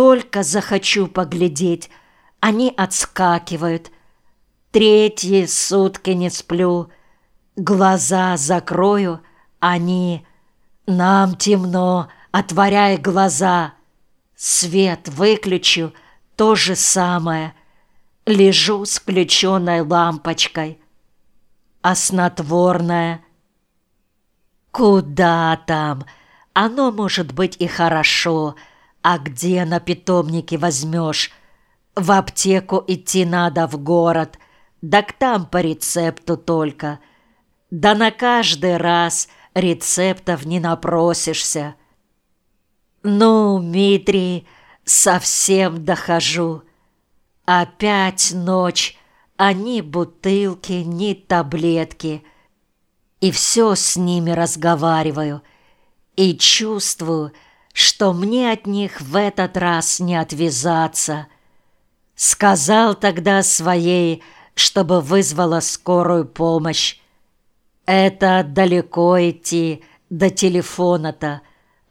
Только захочу поглядеть, они отскакивают. Третьи сутки не сплю, глаза закрою, они... Нам темно, отворяй глаза. Свет выключу, то же самое. Лежу с включенной лампочкой. А. Куда там? Оно может быть и хорошо, а где на питомнике возьмешь? В аптеку идти надо в город, так там по рецепту только. Да на каждый раз рецептов не напросишься. Ну, Митрий, совсем дохожу. Опять ночь, а ни бутылки, ни таблетки. И все с ними разговариваю. И чувствую, что мне от них в этот раз не отвязаться. Сказал тогда своей, чтобы вызвала скорую помощь. Это далеко идти до телефона-то,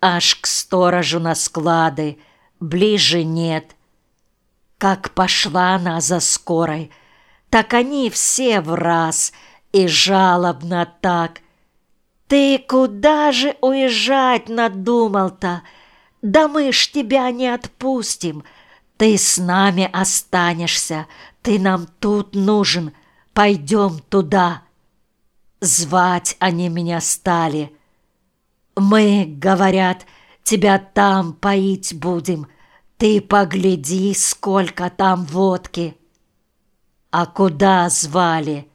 аж к сторожу на склады, ближе нет. Как пошла она за скорой, так они все в раз и жалобно так. Ты куда же уезжать надумал-то? Да мы ж тебя не отпустим. Ты с нами останешься, ты нам тут нужен. Пойдем туда. Звать они меня стали. Мы, говорят, тебя там поить будем. Ты погляди, сколько там водки. А куда звали?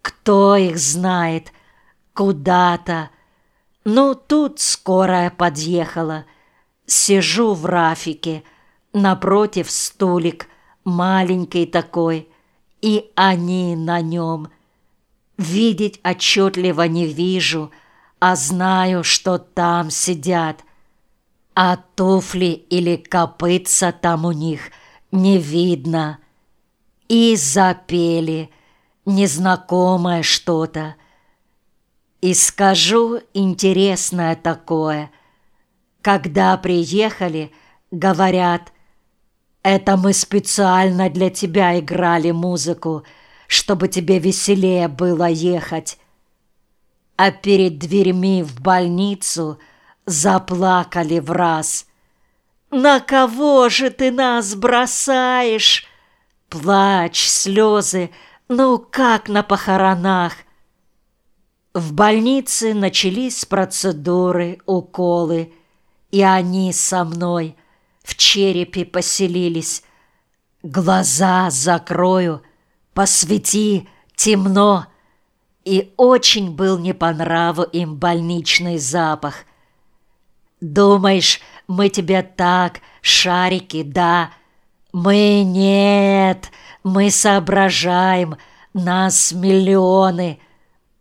Кто их знает? Куда-то. Ну, тут скорая подъехала. Сижу в рафике, напротив стулик, маленький такой, и они на нем. Видеть отчетливо не вижу, а знаю, что там сидят. А туфли или копытца там у них не видно. И запели незнакомое что-то. И скажу интересное такое. Когда приехали, говорят, это мы специально для тебя играли музыку, чтобы тебе веселее было ехать. А перед дверьми в больницу заплакали в раз. «На кого же ты нас бросаешь?» Плач, слезы, ну как на похоронах. В больнице начались процедуры, уколы, и они со мной в черепе поселились. Глаза закрою, посвети, темно. И очень был не по нраву им больничный запах. Думаешь, мы тебе так, шарики, да? Мы нет, мы соображаем, нас миллионы —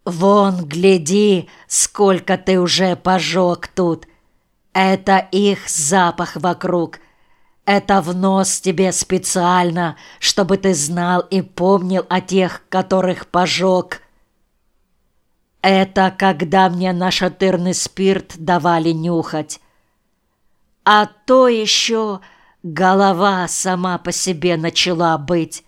«Вон, гляди, сколько ты уже пожег тут! Это их запах вокруг!» Это в нос тебе специально, чтобы ты знал и помнил о тех, которых пожег. Это когда мне нашатырный спирт давали нюхать. А то еще голова сама по себе начала быть.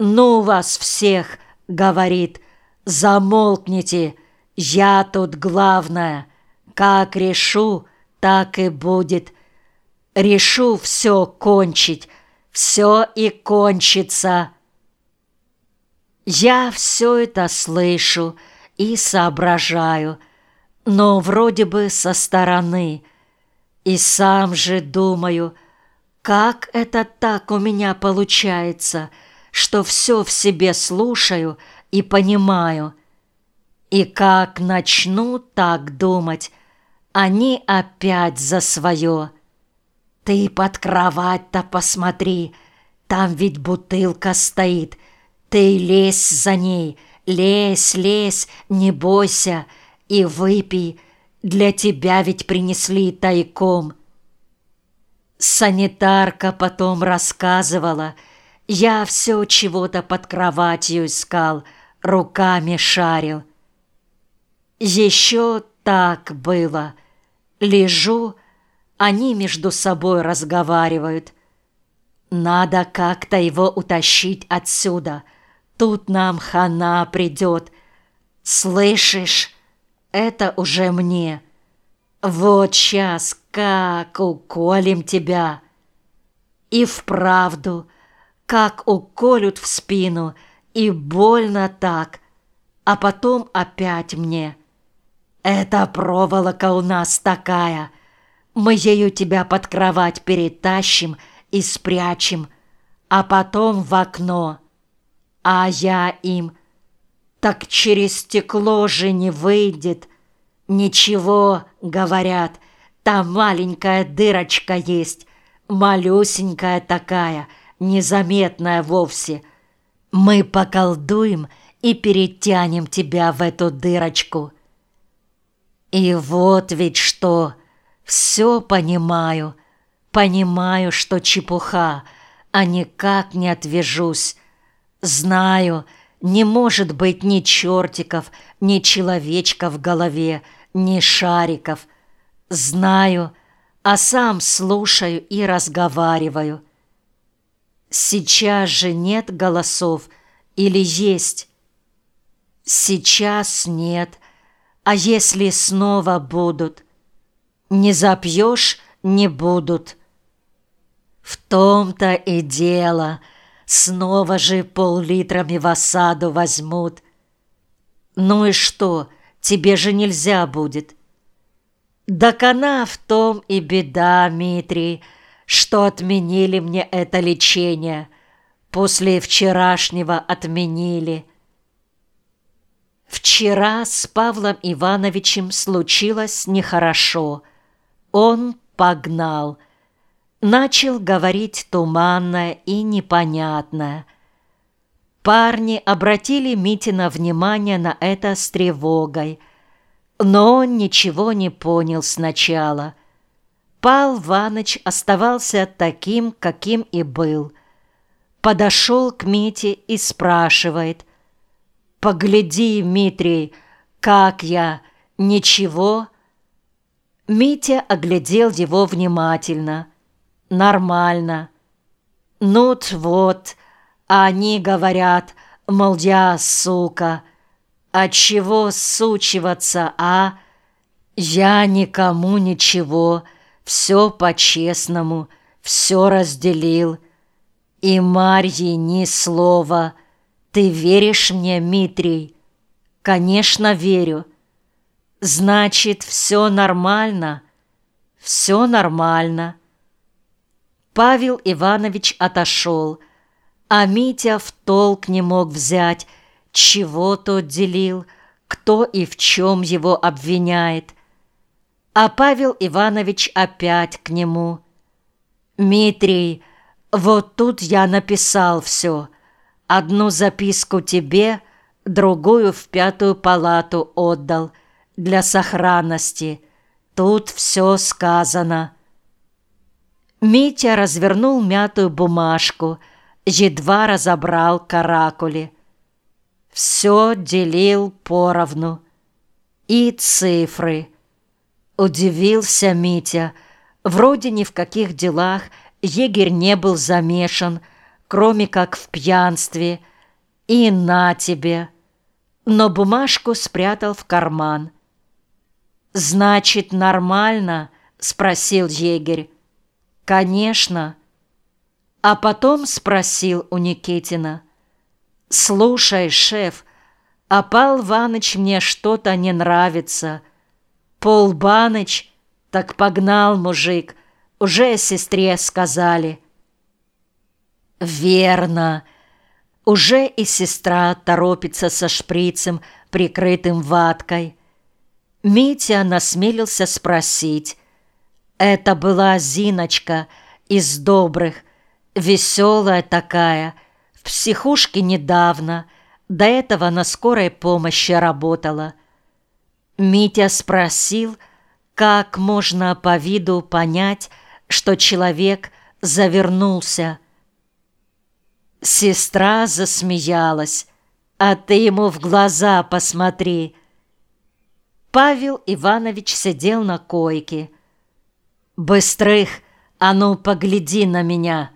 «Ну вас всех!» — говорит, «Замолкните! Я тут главное! Как решу, так и будет! Решу все кончить, все и кончится!» Я все это слышу и соображаю, но вроде бы со стороны, и сам же думаю, как это так у меня получается, что все в себе слушаю — и понимаю. И как начну так думать, они опять за свое. Ты под кровать-то посмотри, там ведь бутылка стоит. Ты лезь за ней, лезь, лезь, не бойся и выпей. Для тебя ведь принесли тайком. Санитарка потом рассказывала, я все чего-то под кроватью искал — руками шарил. Еще так было. Лежу, Они между собой разговаривают. Надо как-то его утащить отсюда. Тут нам хана придет. Слышишь? Это уже мне. Вот сейчас как уколем тебя. И вправду, как уколют в спину, и больно так, а потом опять мне. Эта проволока у нас такая. Мы ею тебя под кровать перетащим и спрячем, а потом в окно. А я им, так через стекло же не выйдет. Ничего, говорят, там маленькая дырочка есть, малюсенькая такая, незаметная вовсе. Мы поколдуем и перетянем тебя в эту дырочку. И вот ведь что, все понимаю, понимаю, что чепуха, а никак не отвяжусь. Знаю, не может быть ни чертиков, ни человечка в голове, ни шариков. Знаю, а сам слушаю и разговариваю. Сейчас же нет голосов или есть? Сейчас нет, а если снова будут? Не запьешь — не будут. В том-то и дело, снова же пол-литрами в осаду возьмут. Ну и что, тебе же нельзя будет. Да кана в том и беда, Митрий, что отменили мне это лечение. После вчерашнего отменили. Вчера с Павлом Ивановичем случилось нехорошо. Он погнал. Начал говорить туманное и непонятное. Парни обратили Митина внимание на это с тревогой, но он ничего не понял сначала – Пал Ваныч оставался таким, каким и был. Подошел к Мите и спрашивает. «Погляди, Митрий, как я? Ничего?» Митя оглядел его внимательно. «Нормально». ну вот, они говорят, мол, я сука. Отчего сучиваться, а? Я никому ничего все по-честному, все разделил. И Марье ни слова. Ты веришь мне, Митрий? Конечно, верю. Значит, все нормально? Все нормально. Павел Иванович отошел, а Митя в толк не мог взять, чего тот делил, кто и в чем его обвиняет. А Павел Иванович опять к нему. «Митрий, вот тут я написал все. Одну записку тебе, другую в пятую палату отдал для сохранности. Тут все сказано». Митя развернул мятую бумажку, едва разобрал каракули. Все делил поровну. И цифры – Удивился Митя. Вроде ни в каких делах егерь не был замешан, кроме как в пьянстве. И на тебе. Но бумажку спрятал в карман. «Значит, нормально?» — спросил егерь. «Конечно». А потом спросил у Никитина. «Слушай, шеф, а Пал Иваныч мне что-то не нравится». Полбаныч, так погнал мужик, уже сестре сказали. Верно, уже и сестра торопится со шприцем, прикрытым ваткой. Митя насмелился спросить. Это была Зиночка из добрых, веселая такая, в психушке недавно, до этого на скорой помощи работала – Митя спросил, как можно по виду понять, что человек завернулся. Сестра засмеялась. «А ты ему в глаза посмотри!» Павел Иванович сидел на койке. Быстрых, а ну погляди на меня.